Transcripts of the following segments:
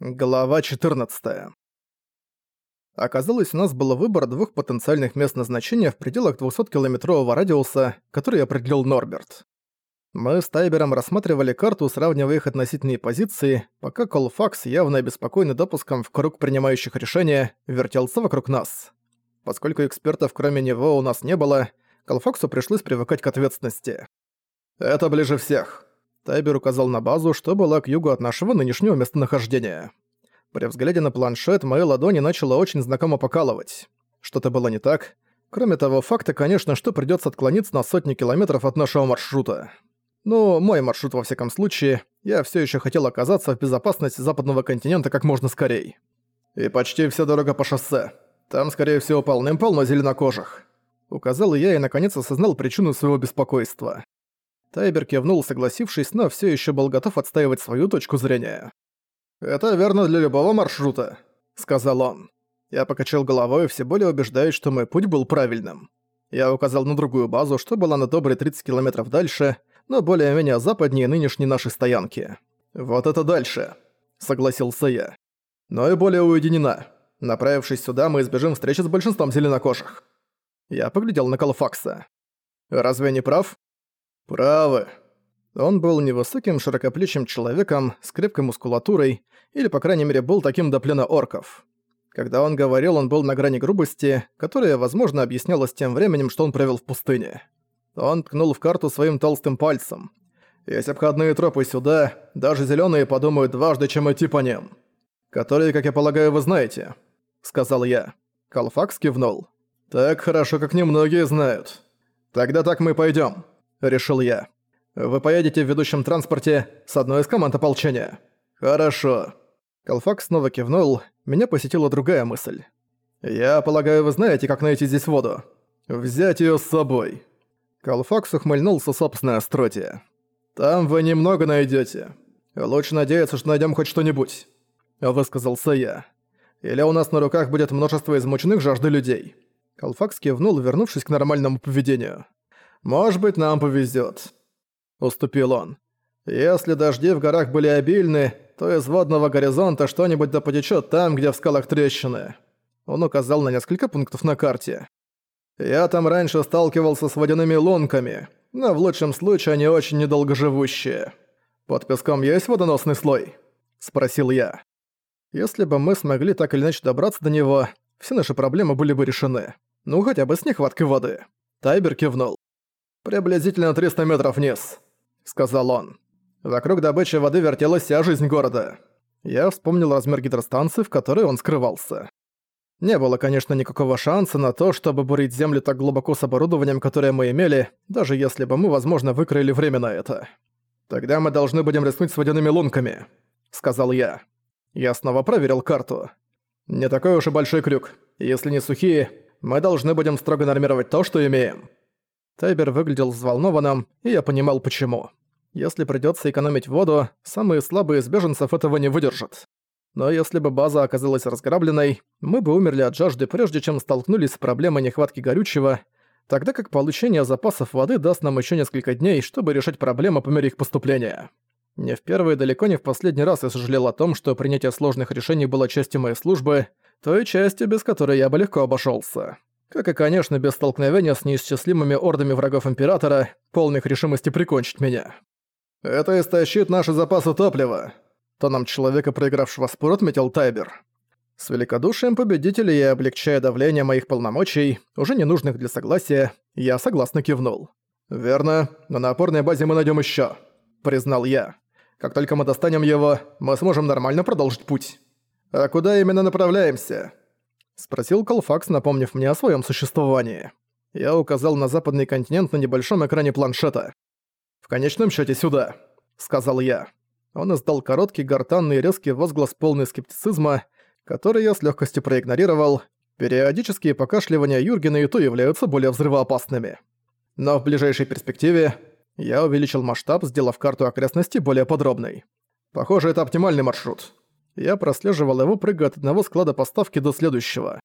Глава 14. Оказалось, у нас был выбор двух потенциальных мест назначения в пределах 200-километрового радиуса, который определил Норберт. Мы с Тайбером рассматривали карту, сравнивая их относительные позиции, пока Колфакс, явно обеспокоенный допуском в круг принимающих решения, вертелся вокруг нас. Поскольку экспертов кроме него у нас не было, Колфаксу пришлось привыкать к ответственности. «Это ближе всех», Тайбер указал на базу, что была к югу от нашего нынешнего местонахождения. При взгляде на планшет мои ладони начало очень знакомо покалывать. Что-то было не так. Кроме того факта, конечно, что придётся отклониться на сотни километров от нашего маршрута. Ну, мой маршрут во всяком случае, я всё ещё хотел оказаться в безопасности западного континента как можно скорее. И почти вся дорога по шоссе. Там, скорее всего, полным-полно зеленокожих. Указал я и наконец осознал причину своего беспокойства. Тайбер кивнул, согласившись, но все еще был готов отстаивать свою точку зрения. «Это верно для любого маршрута», — сказал он. Я покачал головой, все более убеждаясь, что мой путь был правильным. Я указал на другую базу, что была на добрые 30 километров дальше, но более-менее западнее нынешней нашей стоянки. «Вот это дальше», — согласился я. «Но и более уединена. Направившись сюда, мы избежим встречи с большинством зеленокожих». Я поглядел на Колфакса. «Разве не прав?» «Правы». Он был невысоким широкоплечим человеком с крепкой мускулатурой, или, по крайней мере, был таким до плена орков. Когда он говорил, он был на грани грубости, которая, возможно, объяснялась тем временем, что он провел в пустыне. Он ткнул в карту своим толстым пальцем. «Есть обходные тропы сюда, даже зеленые подумают дважды, чем идти по ним. Которые, как я полагаю, вы знаете», — сказал я. Калфакс кивнул. «Так хорошо, как немногие знают. Тогда так мы пойдем решил я. «Вы поедете в ведущем транспорте с одной из команд ополчения». «Хорошо». Колфак снова кивнул, меня посетила другая мысль. «Я полагаю, вы знаете, как найти здесь воду. Взять её с собой». Колфакс ухмыльнулся собственной остроте. «Там вы немного найдёте. Лучше надеяться, что найдём хоть что-нибудь», — высказался я. «Или у нас на руках будет множество измученных жажды людей». Колфакс кивнул, вернувшись к нормальному поведению. «Может быть, нам повезет», — уступил он. «Если дожди в горах были обильны, то из водного горизонта что-нибудь да потечёт там, где в скалах трещины». Он указал на несколько пунктов на карте. «Я там раньше сталкивался с водяными лунками, но в лучшем случае они очень недолгоживущие. Под песком есть водоносный слой?» – спросил я. Если бы мы смогли так или иначе добраться до него, все наши проблемы были бы решены. Ну, хотя бы с нехваткой воды. Тайбер кивнул. «Приблизительно 300 метров вниз», — сказал он. Вокруг добычи воды вертелась вся жизнь города. Я вспомнил размер гидростанции, в которой он скрывался. Не было, конечно, никакого шанса на то, чтобы бурить землю так глубоко с оборудованием, которое мы имели, даже если бы мы, возможно, выкроили время на это. «Тогда мы должны будем рискнуть с водяными лунками», — сказал я. Я снова проверил карту. «Не такой уж и большой крюк. Если не сухие, мы должны будем строго нормировать то, что имеем». Тайбер выглядел взволнованным, и я понимал почему. Если придётся экономить воду, самые слабые из беженцев этого не выдержат. Но если бы база оказалась разграбленной, мы бы умерли от жажды прежде чем столкнулись с проблемой нехватки горючего, тогда как получение запасов воды даст нам ещё несколько дней, чтобы решить проблемы по мере их поступления. Не в первый и далеко не в последний раз я сожалел о том, что принятие сложных решений было частью моей службы, той частью, без которой я бы легко обошёлся. Как и, конечно, без столкновения с неисчислимыми ордами врагов Императора, полных решимости прикончить меня. «Это истощит наши запасы топлива», — тоном человека, проигравшего спор, отметил Тайбер. С великодушием победителя и облегчая давление моих полномочий, уже ненужных для согласия, я согласно кивнул. «Верно, но на опорной базе мы найдем еще, признал я. «Как только мы достанем его, мы сможем нормально продолжить путь». «А куда именно направляемся?» — спросил Колфакс, напомнив мне о своем существовании. Я указал на западный континент на небольшом экране планшета. «В конечном счете сюда», — сказал я. Он издал короткий, гортанный резкий возглас полный скептицизма, который я с легкостью проигнорировал. Периодические покашливания Юргена и то являются более взрывоопасными. Но в ближайшей перспективе я увеличил масштаб, сделав карту окрестностей более подробной. Похоже, это оптимальный маршрут. Я прослеживал его, прыгая от одного склада поставки до следующего.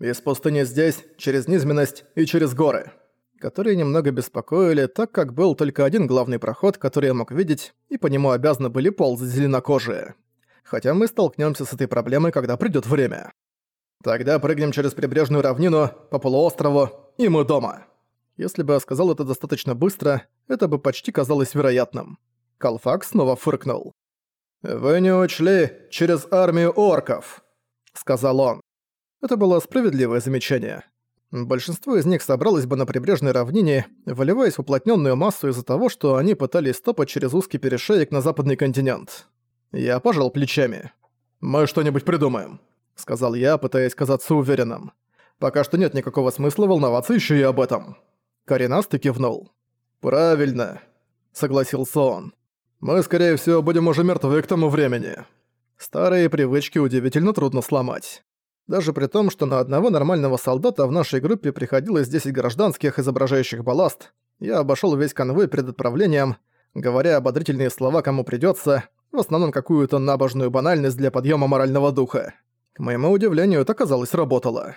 Из пустыни здесь, через низменность и через горы. Которые немного беспокоили, так как был только один главный проход, который я мог видеть, и по нему обязаны были ползать зеленокожие. хотя мы столкнемся с этой проблемой, когда придет время. Тогда прыгнем через прибрежную равнину, по полуострову, и мы дома. Если бы я сказал это достаточно быстро, это бы почти казалось вероятным. Калфак снова фыркнул. «Вы не учли через армию орков», — сказал он. Это было справедливое замечание. Большинство из них собралось бы на прибрежной равнине, выливаясь в уплотненную массу из-за того, что они пытались стопать через узкий перешеек на западный континент. Я пожал плечами. «Мы что-нибудь придумаем», — сказал я, пытаясь казаться уверенным. «Пока что нет никакого смысла волноваться еще и об этом». Коренастый кивнул. «Правильно», — согласился он. «Мы, скорее всего, будем уже мертвы к тому времени». Старые привычки удивительно трудно сломать. Даже при том, что на одного нормального солдата в нашей группе приходилось 10 гражданских, изображающих балласт, я обошёл весь конвой перед отправлением, говоря ободрительные слова кому придётся, в основном какую-то набожную банальность для подъёма морального духа. К моему удивлению, это, казалось, работало.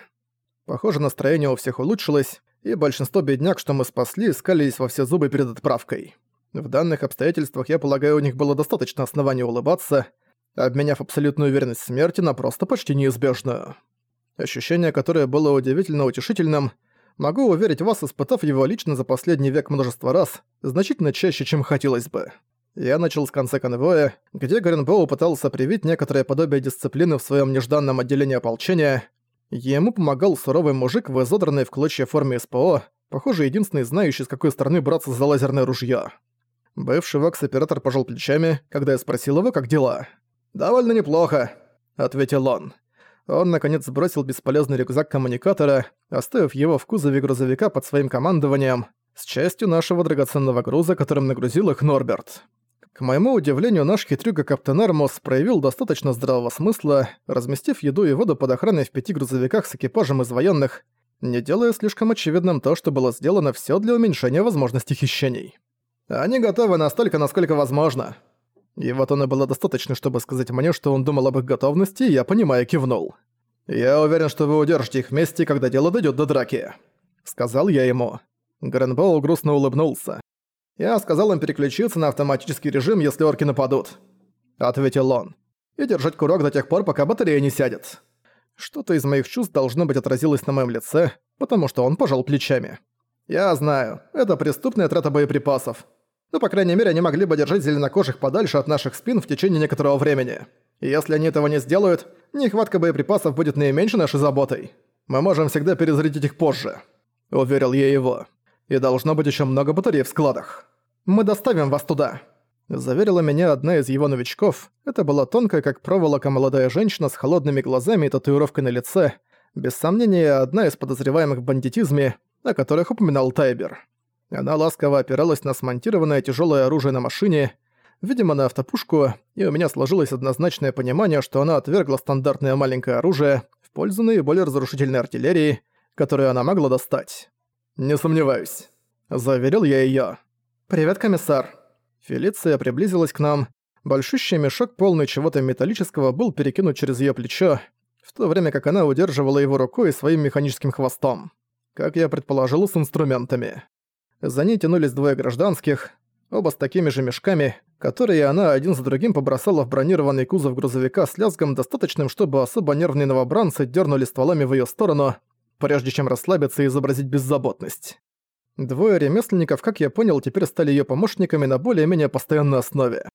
Похоже, настроение у всех улучшилось, и большинство бедняк, что мы спасли, скалились во все зубы перед отправкой. В данных обстоятельствах, я полагаю, у них было достаточно оснований улыбаться — обменяв абсолютную уверенность в смерти на просто почти неизбежную. Ощущение, которое было удивительно утешительным, могу уверить вас, испытав его лично за последний век множество раз, значительно чаще, чем хотелось бы. Я начал с конца конвоя, где Гринбоу пытался привить некоторое подобие дисциплины в своем нежданном отделении ополчения. Ему помогал суровый мужик в изодранной в клочья форме СПО, похоже, единственный знающий, с какой стороны браться за лазерное ружье. Бывший вакс-оператор пожал плечами, когда я спросил его, как дела. «Довольно неплохо», — ответил он. Он, наконец, сбросил бесполезный рюкзак коммуникатора, оставив его в кузове грузовика под своим командованием, с частью нашего драгоценного груза, которым нагрузил их Норберт. К моему удивлению, наш хитрюга Каптен Армос проявил достаточно здравого смысла, разместив еду и воду под охраной в пяти грузовиках с экипажем из военных, не делая слишком очевидным то, что было сделано все для уменьшения возможности хищений. «Они готовы настолько, насколько возможно», его тона было достаточно, чтобы сказать мне, что он думал об их готовности, и я, понимая, кивнул. «Я уверен, что вы удержите их вместе, когда дело дойдет до драки», — сказал я ему. Гренбоу грустно улыбнулся. «Я сказал им переключиться на автоматический режим, если орки нападут», — ответил он. «И держать курок до тех пор, пока батарея не сядет». Что-то из моих чувств должно быть отразилось на моем лице, потому что он пожал плечами. «Я знаю, это преступная трата боеприпасов. Но, по крайней мере, они могли бы держать зеленокожих подальше от наших спин в течение некоторого времени. И если они этого не сделают, нехватка боеприпасов будет наименьшей нашей заботой. Мы можем всегда перезарядить их позже», — уверил я его. «И должно быть еще много батарей в складах. Мы доставим вас туда», — заверила меня одна из его новичков. Это была тонкая, как проволока, молодая женщина с холодными глазами и татуировкой на лице. Без сомнения, одна из подозреваемых в бандитизме, о которых упоминал Тайбер. Она ласково опиралась на смонтированное тяжелое оружие на машине, видимо, на автопушку, и у меня сложилось однозначное понимание, что она отвергла стандартное маленькое оружие в пользу наиболее разрушительной артиллерии, которую она могла достать. «Не сомневаюсь», — заверил я её. «Привет, комиссар». Фелиция приблизилась к нам. Большущий мешок, полный чего-то металлического, был перекинут через её плечо, в то время как она удерживала его рукой своим механическим хвостом. Как я предположил, с инструментами. За ней тянулись двое гражданских, оба с такими же мешками, которые она один за другим побросала в бронированный кузов грузовика с лязгом достаточным, чтобы особо нервные новобранцы дернули стволами в ее сторону, прежде чем расслабиться и изобразить беззаботность. Двое ремесленников, как я понял, теперь стали ее помощниками на более-менее постоянной основе.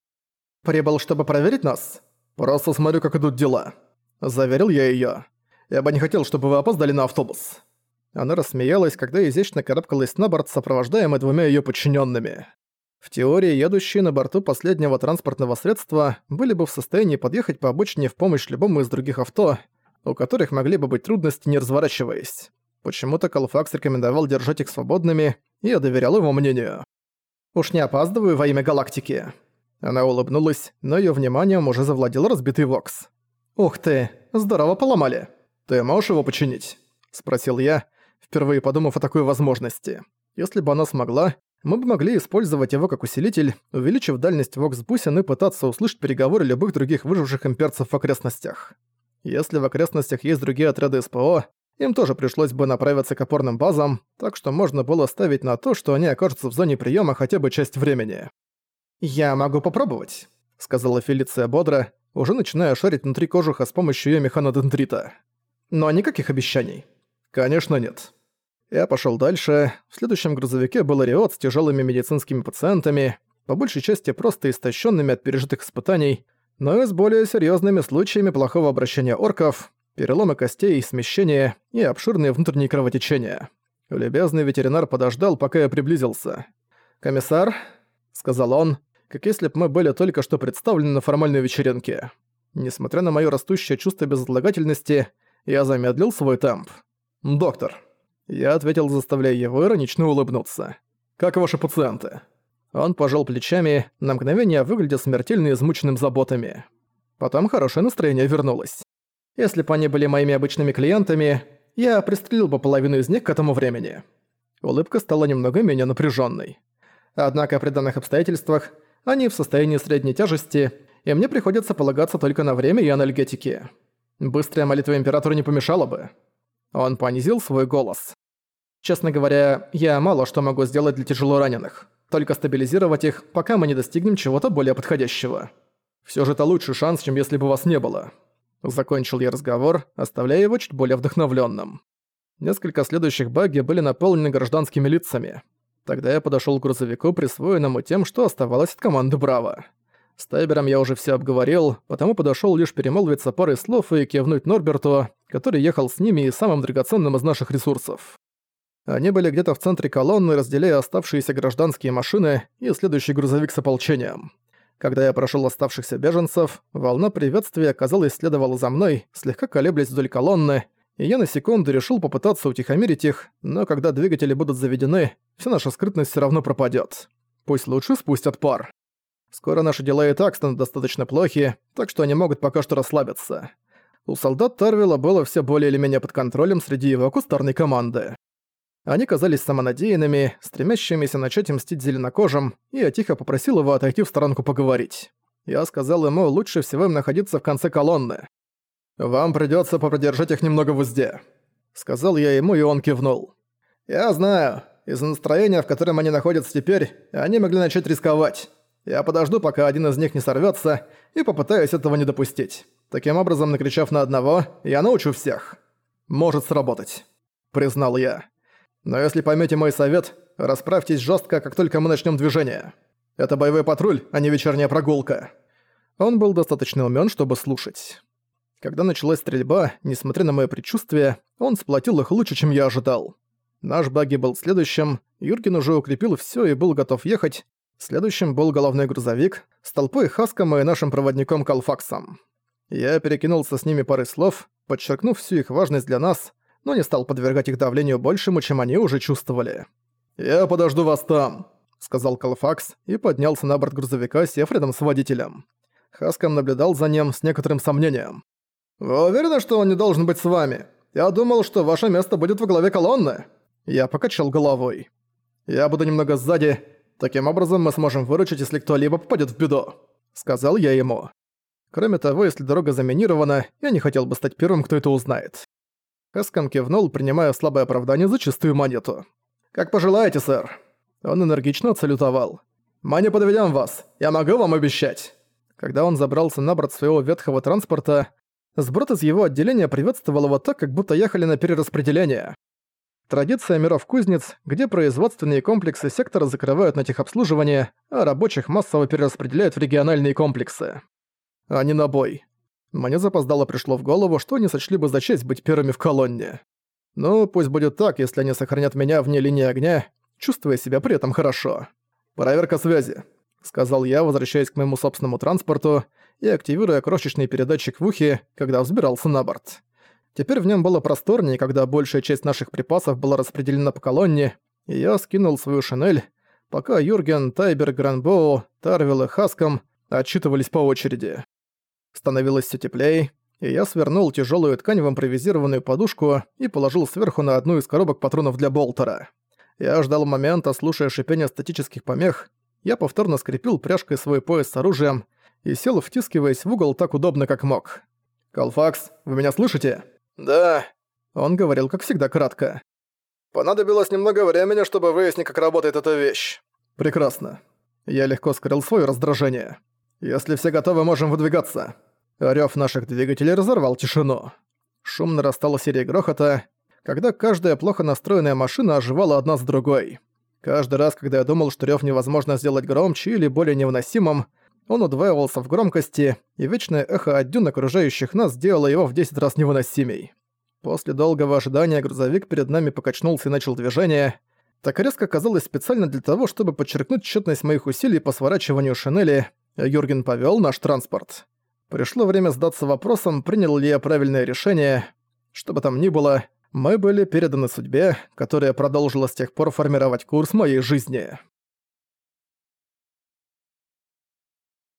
«Прибыл, чтобы проверить нас?» «Просто смотрю, как идут дела», — заверил я ее. «Я бы не хотел, чтобы вы опоздали на автобус». Она рассмеялась, когда изящно карабкалась на борт, сопровождаемая двумя её подчиненными. В теории, едущие на борту последнего транспортного средства были бы в состоянии подъехать по обочине в помощь любому из других авто, у которых могли бы быть трудности, не разворачиваясь. Почему-то Калфакс рекомендовал держать их свободными, и я доверял его мнению. «Уж не опаздываю во имя галактики». Она улыбнулась, но её вниманием уже завладел разбитый Вокс. «Ух ты, здорово поломали. Ты можешь его починить?» – спросил я, впервые подумав о такой возможности. Если бы она смогла, мы бы могли использовать его как усилитель, увеличив дальность вокс-бусин и пытаться услышать переговоры любых других выживших имперцев в окрестностях. Если в окрестностях есть другие отряды СПО, им тоже пришлось бы направиться к опорным базам, так что можно было ставить на то, что они окажутся в зоне приема хотя бы часть времени. «Я могу попробовать», — сказала Фелиция бодро, уже начиная шарить внутри кожуха с помощью её механодендрита. Но никаких обещаний. Конечно, нет. Я пошёл дальше. В следующем грузовике был Риот с тяжёлыми медицинскими пациентами, по большей части просто истощенными от пережитых испытаний, но и с более серьезными случаями плохого обращения орков, переломы костей, смещения и обширные внутренние кровотечения. Любезный ветеринар подождал, пока я приблизился. «Комиссар», — сказал он, как если бы мы были только что представлены на формальной вечеринке. Несмотря на моё растущее чувство безотлагательности, я замедлил свой темп. «Доктор». Я ответил, заставляя его иронично улыбнуться. «Как ваши пациенты?» Он пожал плечами, на мгновение выглядя смертельно измученным заботами. Потом хорошее настроение вернулось. Если бы они были моими обычными клиентами, я пристрелил бы половину из них к этому времени. Улыбка стала немного менее напряженной. Однако при данных обстоятельствах они в состоянии средней тяжести, и мне приходится полагаться только на время и анальгетики. Быстрая молитва Императору не помешала бы. Он понизил свой голос. Честно говоря, я мало что могу сделать для тяжело раненых только стабилизировать их, пока мы не достигнем чего-то более подходящего. Всё же это лучший шанс, чем если бы вас не было. Закончил я разговор, оставляя его чуть более вдохновлённым. Несколько следующих багги были наполнены гражданскими лицами. Тогда я подошёл к грузовику, присвоенному тем, что оставалось от команды «Браво». С Тайбером я уже всё обговорил, потому подошёл лишь перемолвиться парой слов и кивнуть Норберту, который ехал с ними и самым драгоценным из наших ресурсов. Они были где-то в центре колонны, разделяя оставшиеся гражданские машины и следующий грузовик с ополчением. Когда я прошел оставшихся беженцев, волна приветствия, казалось, следовала за мной, слегка колеблясь вдоль колонны, и я на секунду решил попытаться утихомирить их, но когда двигатели будут заведены, вся наша скрытность все равно пропадет. Пусть лучше спустят пар. Скоро наши дела и так станут достаточно плохи, так что они могут пока что расслабиться. У солдат Тарвила было все более или менее под контролем среди его кустарной команды. Они казались самонадеянными, стремящимися начать мстить зеленокожим, и я тихо попросил его отойти в сторонку поговорить. Я сказал ему, лучше всего им находиться в конце колонны. «Вам придётся попродержать их немного в узде», — сказал я ему, и он кивнул. «Я знаю. Из-за настроения, в котором они находятся теперь, они могли начать рисковать. Я подожду, пока один из них не сорвётся, и попытаюсь этого не допустить. Таким образом, накричав на одного, я научу всех. Может сработать», — признал я. Но если поймете мой совет, расправьтесь жестко, как только мы начнем движение. Это боевой патруль, а не вечерняя прогулка». Он был достаточно умен, чтобы слушать. Когда началась стрельба, несмотря на моё предчувствие, он сплотил их лучше, чем я ожидал. Наш багги был следующим, Юркин уже укрепил всё и был готов ехать. Следующим был головной грузовик с толпой Хаском и нашим проводником Калфаксом. Я перекинулся с ними парой слов, подчеркнув всю их важность для нас, но не стал подвергать их давлению большему, чем они уже чувствовали. «Я подожду вас там», — сказал Калфакс и поднялся на борт грузовика, сев рядом с водителем. Хаском наблюдал за ним с некоторым сомнением. «Вы уверены, что он не должен быть с вами? Я думал, что ваше место будет во главе колонны». Я покачал головой. «Я буду немного сзади. Таким образом мы сможем выручить, если кто-либо попадет в беду», — сказал я ему. Кроме того, если дорога заминирована, я не хотел бы стать первым, кто это узнает. Хэском кивнул, принимая слабое оправдание за чистую монету. «Как пожелаете, сэр». Он энергично отсалютовал. «Мы не подведём вас, я могу вам обещать». Когда он забрался на борт своего ветхого транспорта, сброд из его отделения приветствовал его так, как будто ехали на перераспределение. Традиция миров кузнец, где производственные комплексы сектора закрывают на техобслуживание, а рабочих массово перераспределяют в региональные комплексы. Не на бой. Мне запоздало пришло в голову, что они сочли бы за честь быть первыми в колонне. Ну, пусть будет так, если они сохранят меня вне линии огня, чувствуя себя при этом хорошо. «Проверка связи», — сказал я, возвращаясь к моему собственному транспорту и активируя крошечный передатчик в ухе, когда взбирался на борт. Теперь в нем было просторнее, когда большая часть наших припасов была распределена по колонне, и я скинул свою шинель, пока Юрген, Тайбер, Гранбоу, Тарвилл и Хаском отчитывались по очереди. Становилось все теплее, и я свернул тяжелую ткань в импровизированную подушку и положил сверху на одну из коробок патронов для болтера. Я ждал момента, слушая шипение статических помех. Я повторно скрепил пряжкой свой пояс с оружием и сел, втискиваясь в угол так удобно, как мог. «Калфакс, вы меня слышите?» «Да». Он говорил, как всегда, кратко. «Понадобилось немного времени, чтобы выяснить, как работает эта вещь». «Прекрасно». Я легко скрыл свое раздражение. «Если все готовы, можем выдвигаться». Рёв наших двигателей разорвал тишину. Шум нарастал серии грохота, когда каждая плохо настроенная машина оживала одна с другой. Каждый раз, когда я думал, что рёв невозможно сделать громче или более невыносимым, он удваивался в громкости, и вечное эхо от дюн окружающих нас сделало его в 10 раз невыносимей. После долгого ожидания грузовик перед нами покачнулся и начал движение. Так резко казалось специально для того, чтобы подчеркнуть тщетность моих усилий по сворачиванию шинели, Юрген повёл наш транспорт. Пришло время сдаться вопросом, принял ли я правильное решение. Что бы там ни было, мы были переданы судьбе, которая продолжила с тех пор формировать курс моей жизни.